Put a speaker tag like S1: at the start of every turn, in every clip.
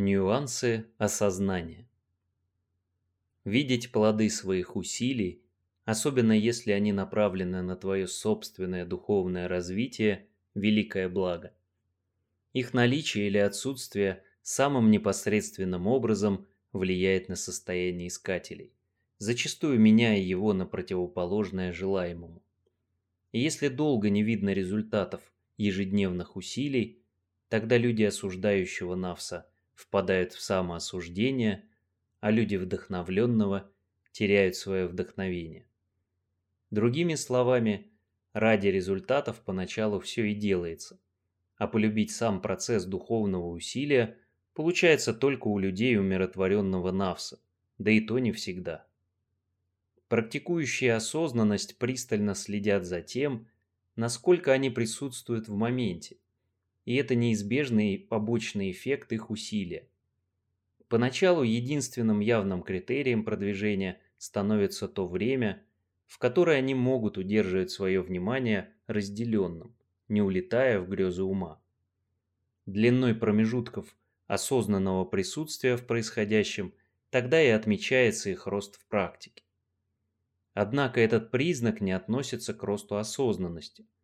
S1: Нюансы осознания. Видеть плоды своих усилий, особенно если они направлены на твое собственное духовное развитие, великое благо. Их наличие или отсутствие самым непосредственным образом влияет на состояние искателей, зачастую меняя его на противоположное желаемому. И если долго не видно результатов ежедневных усилий, тогда люди осуждающего Навса – впадают в самоосуждение, а люди вдохновленного теряют свое вдохновение. Другими словами, ради результатов поначалу все и делается, а полюбить сам процесс духовного усилия получается только у людей умиротворенного навса, да и то не всегда. Практикующие осознанность пристально следят за тем, насколько они присутствуют в моменте, и это неизбежный побочный эффект их усилия. Поначалу единственным явным критерием продвижения становится то время, в которое они могут удерживать свое внимание разделенным, не улетая в грезы ума. Длиной промежутков осознанного присутствия в происходящем тогда и отмечается их рост в практике. Однако этот признак не относится к росту осознанности –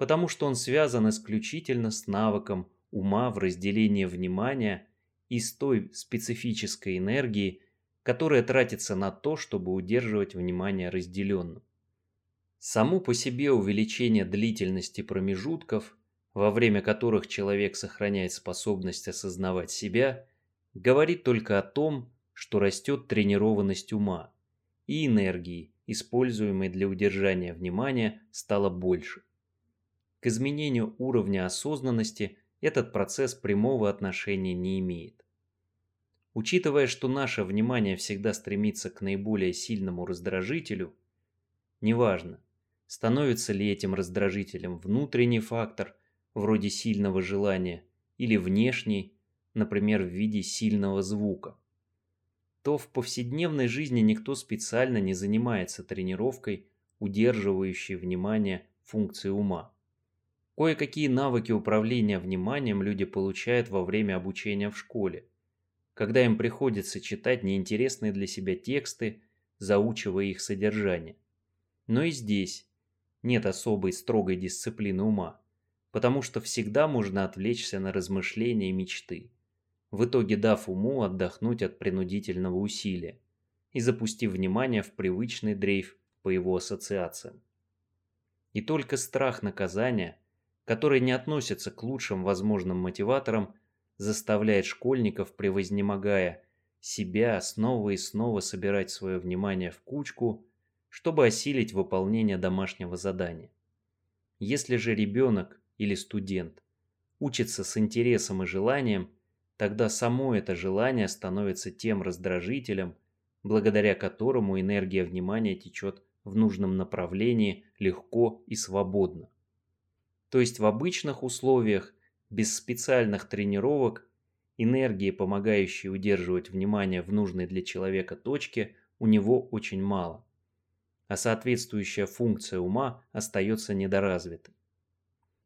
S1: потому что он связан исключительно с навыком ума в разделении внимания и с той специфической энергией, которая тратится на то, чтобы удерживать внимание разделенным. Само по себе увеличение длительности промежутков, во время которых человек сохраняет способность осознавать себя, говорит только о том, что растет тренированность ума, и энергии, используемой для удержания внимания, стало больше. К изменению уровня осознанности этот процесс прямого отношения не имеет. Учитывая, что наше внимание всегда стремится к наиболее сильному раздражителю, неважно, становится ли этим раздражителем внутренний фактор, вроде сильного желания, или внешний, например, в виде сильного звука, то в повседневной жизни никто специально не занимается тренировкой, удерживающей внимание функции ума. Кое-какие навыки управления вниманием люди получают во время обучения в школе, когда им приходится читать неинтересные для себя тексты, заучивая их содержание. Но и здесь нет особой строгой дисциплины ума, потому что всегда можно отвлечься на размышления и мечты, в итоге дав уму отдохнуть от принудительного усилия и запустив внимание в привычный дрейф по его ассоциациям. И только страх наказания – который не относится к лучшим возможным мотиваторам, заставляет школьников, превознемогая себя, снова и снова собирать свое внимание в кучку, чтобы осилить выполнение домашнего задания. Если же ребенок или студент учится с интересом и желанием, тогда само это желание становится тем раздражителем, благодаря которому энергия внимания течет в нужном направлении легко и свободно. То есть в обычных условиях, без специальных тренировок, энергии, помогающей удерживать внимание в нужной для человека точке, у него очень мало. А соответствующая функция ума остается недоразвитой.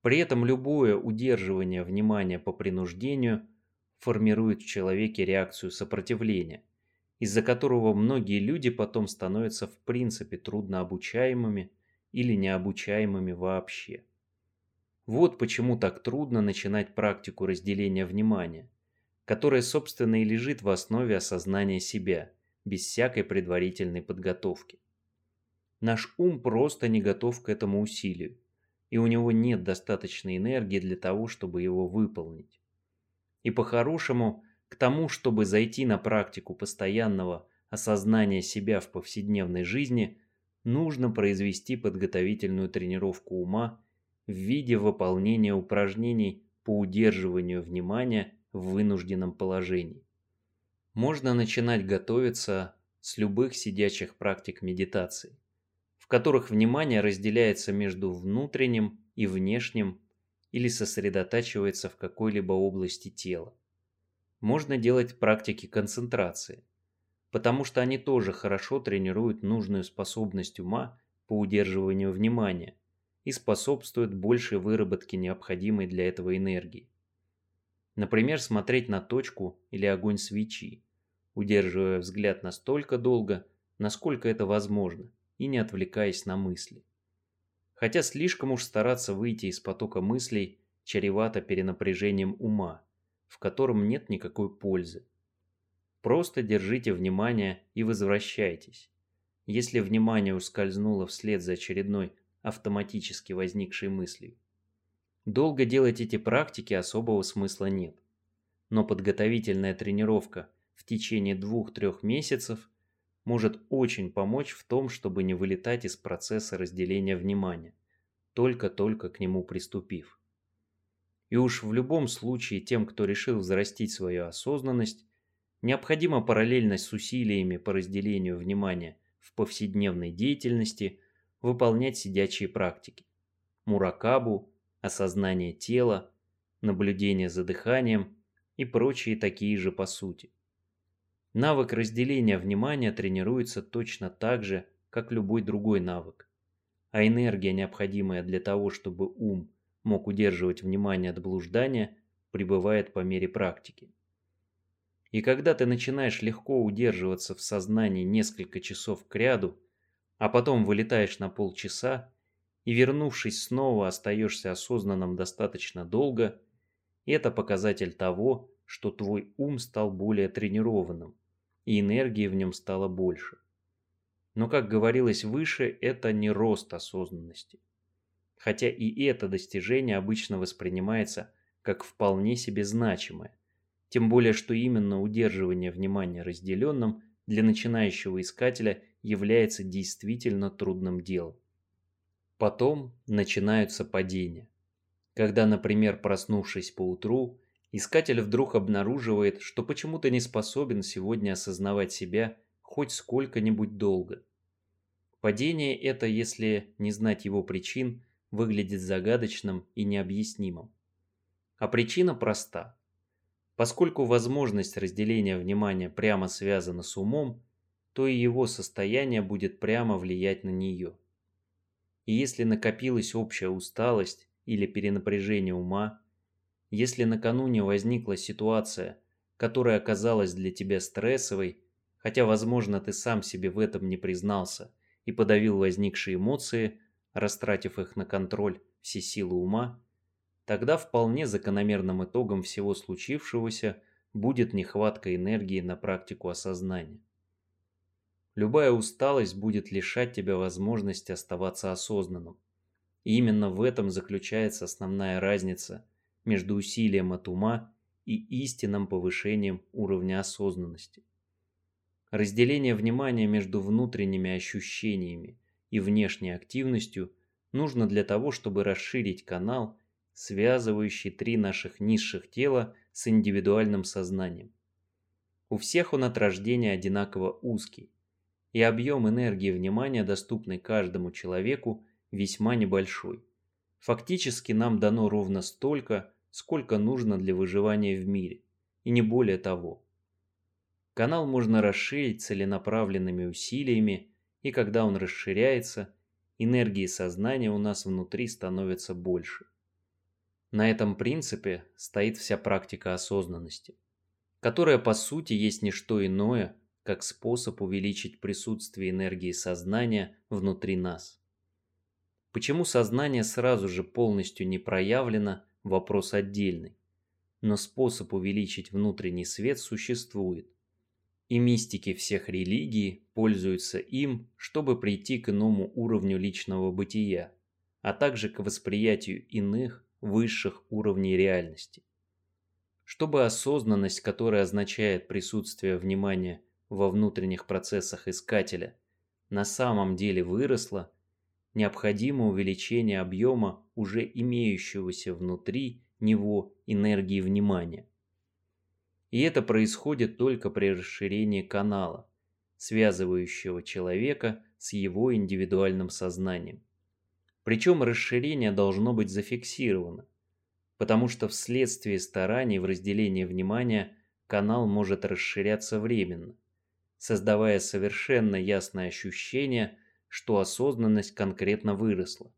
S1: При этом любое удерживание внимания по принуждению формирует в человеке реакцию сопротивления, из-за которого многие люди потом становятся в принципе труднообучаемыми или необучаемыми вообще. Вот почему так трудно начинать практику разделения внимания, которая, собственно, и лежит в основе осознания себя, без всякой предварительной подготовки. Наш ум просто не готов к этому усилию, и у него нет достаточной энергии для того, чтобы его выполнить. И по-хорошему, к тому, чтобы зайти на практику постоянного осознания себя в повседневной жизни, нужно произвести подготовительную тренировку ума в виде выполнения упражнений по удерживанию внимания в вынужденном положении. Можно начинать готовиться с любых сидячих практик медитации, в которых внимание разделяется между внутренним и внешним или сосредотачивается в какой-либо области тела. Можно делать практики концентрации, потому что они тоже хорошо тренируют нужную способность ума по удерживанию внимания, и способствует большей выработке необходимой для этого энергии. Например, смотреть на точку или огонь свечи, удерживая взгляд настолько долго, насколько это возможно, и не отвлекаясь на мысли. Хотя слишком уж стараться выйти из потока мыслей чревато перенапряжением ума, в котором нет никакой пользы. Просто держите внимание и возвращайтесь. Если внимание ускользнуло вслед за очередной автоматически возникшей мыслью. Долго делать эти практики особого смысла нет. Но подготовительная тренировка в течение двух-трех месяцев может очень помочь в том, чтобы не вылетать из процесса разделения внимания, только-только к нему приступив. И уж в любом случае тем, кто решил взрастить свою осознанность, необходима параллельность с усилиями по разделению внимания в повседневной деятельности выполнять сидячие практики. Муракабу, осознание тела, наблюдение за дыханием и прочие такие же по сути. Навык разделения внимания тренируется точно так же, как любой другой навык. А энергия, необходимая для того, чтобы ум мог удерживать внимание от блуждания, пребывает по мере практики. И когда ты начинаешь легко удерживаться в сознании несколько часов кряду, а потом вылетаешь на полчаса и, вернувшись снова, остаешься осознанным достаточно долго, это показатель того, что твой ум стал более тренированным, и энергии в нем стало больше. Но, как говорилось выше, это не рост осознанности. Хотя и это достижение обычно воспринимается как вполне себе значимое. Тем более, что именно удерживание внимания разделенным для начинающего искателя является действительно трудным делом. Потом начинаются падения. Когда, например, проснувшись поутру, Искатель вдруг обнаруживает, что почему-то не способен сегодня осознавать себя хоть сколько-нибудь долго. Падение это, если не знать его причин, выглядит загадочным и необъяснимым. А причина проста. Поскольку возможность разделения внимания прямо связана с умом, то и его состояние будет прямо влиять на нее. И если накопилась общая усталость или перенапряжение ума, если накануне возникла ситуация, которая оказалась для тебя стрессовой, хотя, возможно, ты сам себе в этом не признался и подавил возникшие эмоции, растратив их на контроль все силы ума, тогда вполне закономерным итогом всего случившегося будет нехватка энергии на практику осознания. Любая усталость будет лишать тебя возможности оставаться осознанным. И именно в этом заключается основная разница между усилием от ума и истинным повышением уровня осознанности. Разделение внимания между внутренними ощущениями и внешней активностью нужно для того, чтобы расширить канал, связывающий три наших низших тела с индивидуальным сознанием. У всех он от рождения одинаково узкий, и объем энергии внимания, доступный каждому человеку, весьма небольшой. Фактически нам дано ровно столько, сколько нужно для выживания в мире, и не более того. Канал можно расширить целенаправленными усилиями, и когда он расширяется, энергии сознания у нас внутри становится больше. На этом принципе стоит вся практика осознанности, которая по сути есть не что иное, как способ увеличить присутствие энергии сознания внутри нас. Почему сознание сразу же полностью не проявлено, вопрос отдельный. Но способ увеличить внутренний свет существует. И мистики всех религий пользуются им, чтобы прийти к иному уровню личного бытия, а также к восприятию иных, высших уровней реальности. Чтобы осознанность, которая означает присутствие внимания во внутренних процессах искателя, на самом деле выросла, необходимо увеличение объема уже имеющегося внутри него энергии внимания. И это происходит только при расширении канала, связывающего человека с его индивидуальным сознанием. Причем расширение должно быть зафиксировано, потому что вследствие стараний в разделении внимания канал может расширяться временно, создавая совершенно ясное ощущение – что осознанность конкретно выросла,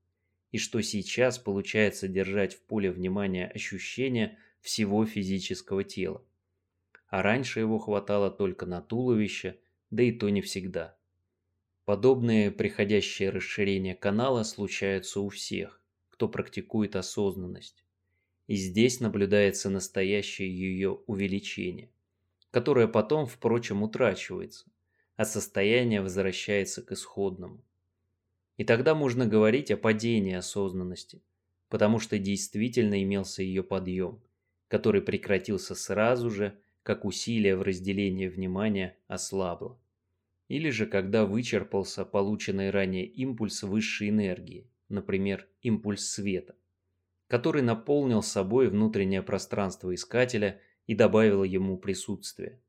S1: и что сейчас получается держать в поле внимания ощущения всего физического тела. А раньше его хватало только на туловище, да и то не всегда. Подобные приходящие расширения канала случаются у всех, кто практикует осознанность. И здесь наблюдается настоящее ее увеличение, которое потом, впрочем, утрачивается, а состояние возвращается к исходному. И тогда можно говорить о падении осознанности, потому что действительно имелся ее подъем, который прекратился сразу же, как усилие в разделении внимания ослабло или же когда вычерпался полученный ранее импульс высшей энергии, например, импульс света, который наполнил собой внутреннее пространство искателя и добавил ему присутствие.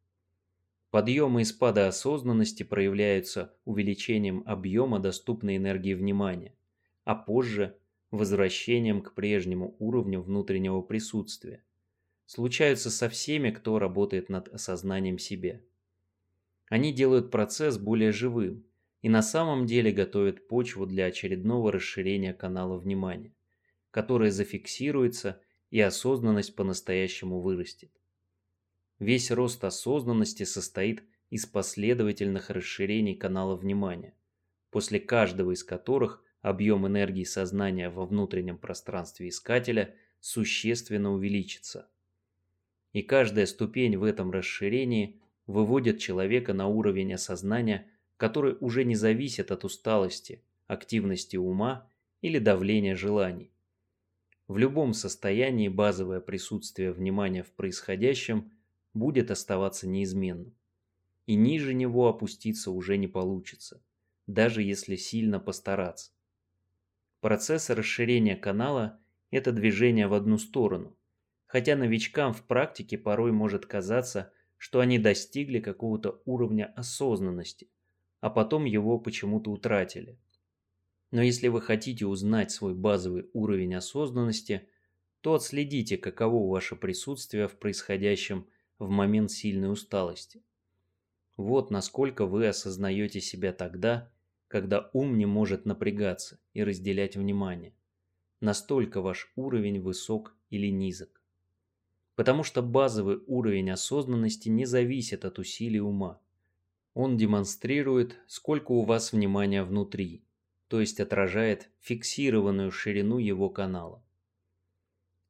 S1: Подъемы и спады осознанности проявляются увеличением объема доступной энергии внимания, а позже – возвращением к прежнему уровню внутреннего присутствия. Случаются со всеми, кто работает над осознанием себя. Они делают процесс более живым и на самом деле готовят почву для очередного расширения канала внимания, которое зафиксируется и осознанность по-настоящему вырастет. Весь рост осознанности состоит из последовательных расширений канала внимания, после каждого из которых объем энергии сознания во внутреннем пространстве искателя существенно увеличится. И каждая ступень в этом расширении выводит человека на уровень осознания, который уже не зависит от усталости, активности ума или давления желаний. В любом состоянии базовое присутствие внимания в происходящем будет оставаться неизменным. И ниже него опуститься уже не получится, даже если сильно постараться. Процесс расширения канала – это движение в одну сторону, хотя новичкам в практике порой может казаться, что они достигли какого-то уровня осознанности, а потом его почему-то утратили. Но если вы хотите узнать свой базовый уровень осознанности, то отследите, каково ваше присутствие в происходящем в момент сильной усталости. Вот насколько вы осознаете себя тогда, когда ум не может напрягаться и разделять внимание. Настолько ваш уровень высок или низок потому что базовый уровень осознанности не зависит от усилий ума. Он демонстрирует, сколько у вас внимания внутри, то есть отражает фиксированную ширину его канала.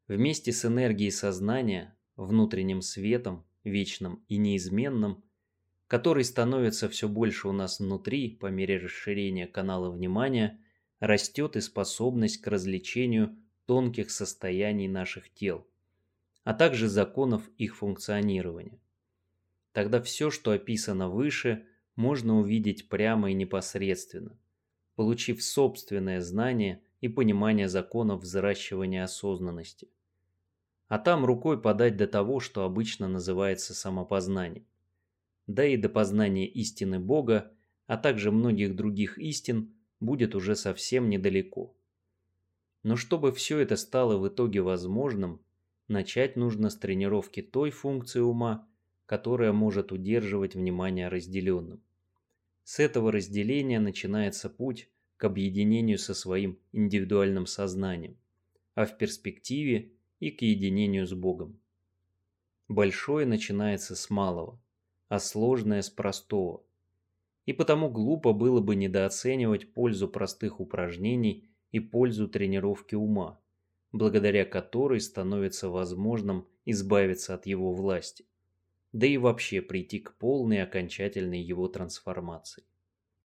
S1: Вместе с энергией сознания, внутренним светом, вечным и неизменным, который становится все больше у нас внутри по мере расширения канала внимания, растет и способность к развлечению тонких состояний наших тел – а также законов их функционирования. Тогда все, что описано выше, можно увидеть прямо и непосредственно, получив собственное знание и понимание законов взращивания осознанности. А там рукой подать до того, что обычно называется самопознанием. Да и до познания истины Бога, а также многих других истин, будет уже совсем недалеко. Но чтобы все это стало в итоге возможным, Начать нужно с тренировки той функции ума, которая может удерживать внимание разделенным. С этого разделения начинается путь к объединению со своим индивидуальным сознанием, а в перспективе и к единению с Богом. Большое начинается с малого, а сложное с простого. И потому глупо было бы недооценивать пользу простых упражнений и пользу тренировки ума благодаря которой становится возможным избавиться от его власти, да и вообще прийти к полной окончательной его трансформации.